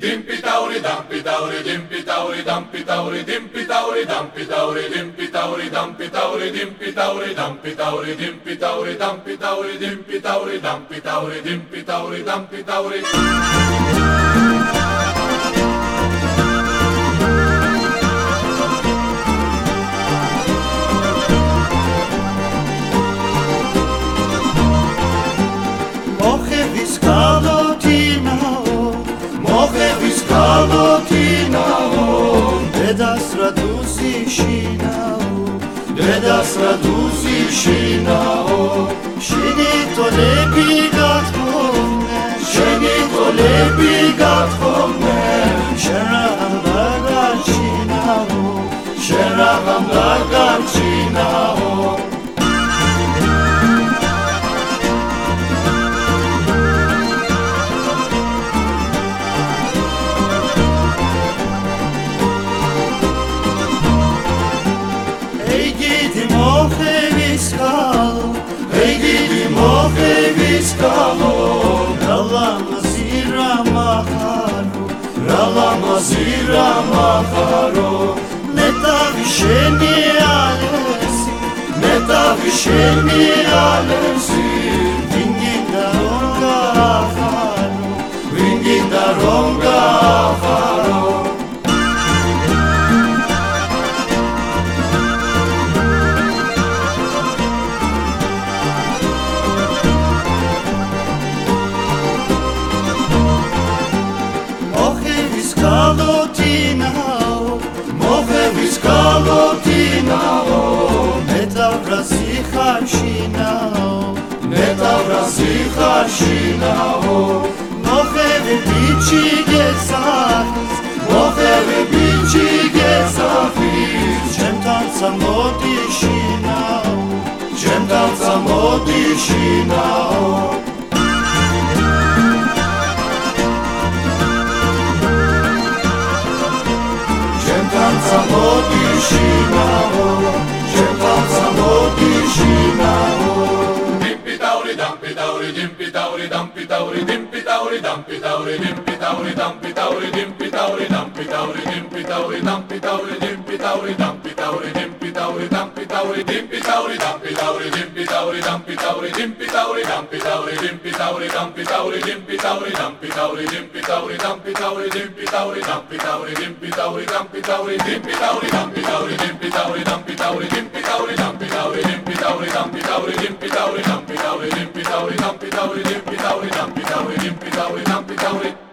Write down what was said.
Dimpy Tauri, Dumpy Tauri, Dimpy Tauri, Dumpy Tauri, Dimpy Tauri, Dumpy Tauri, Dimpy Tauri, Dumpy Tauri, Dimpy Tauri, Dumpy Tauri, Dimpy Tauri, Dumpy Tauri, Dimpy Tauri, Dumpy Tauri, Dimpy Tauri, Dumpy Tauri. radusi și nao Dedas radusi și nao Și ni to ne bigat pomne Și ni to ne bigat pomne Shera hamdagar chinao Shera hamdagar chinao viscalo, ei di moche viscalo, oh, ralama zira maharo, ralama zira maharo, oh. neta visheni alesi, neta visheni alesi. მოხევის კალოთინაო მოხევის კალოთინაო მეტავრასი ხარშინაო მეტავრასი ხარშინაო მოხევი ბიჭი გესახის მოხევი ბიჭი გესახის ჩემთან სამოდიშინაო ჩემთან სამოდიშინაო შინაო შენ კაცსა მოდი შინაო დიმპიტაური დამპიტაური დიმპიტაური დამპიტაური დიმპიტაური დამპიტაური დიმპიტაური დამპიტაური დიმპიტაური დამპიტაური დიმპიტაური დამპიტაური dumpy dowry dimpy dowry dumpy dowry dimpy dowry dumpy dowry dimpy dowry dumpy dowry dimpy dowry dumpy dowry dimpy dowry dumpy dowry dimpy dowry dumpy dowry dimpy dowry dumpy dowry dimpy dowry dumpy dowry dimpy dowry dumpy dowry dimpy dowry dumpy dowry dimpy dowry dumpy dowry dimpy dowry dumpy dowry dimpy dowry dumpy dowry dimpy dowry dumpy dowry dimpy dowry dumpy dowry dimpy dowry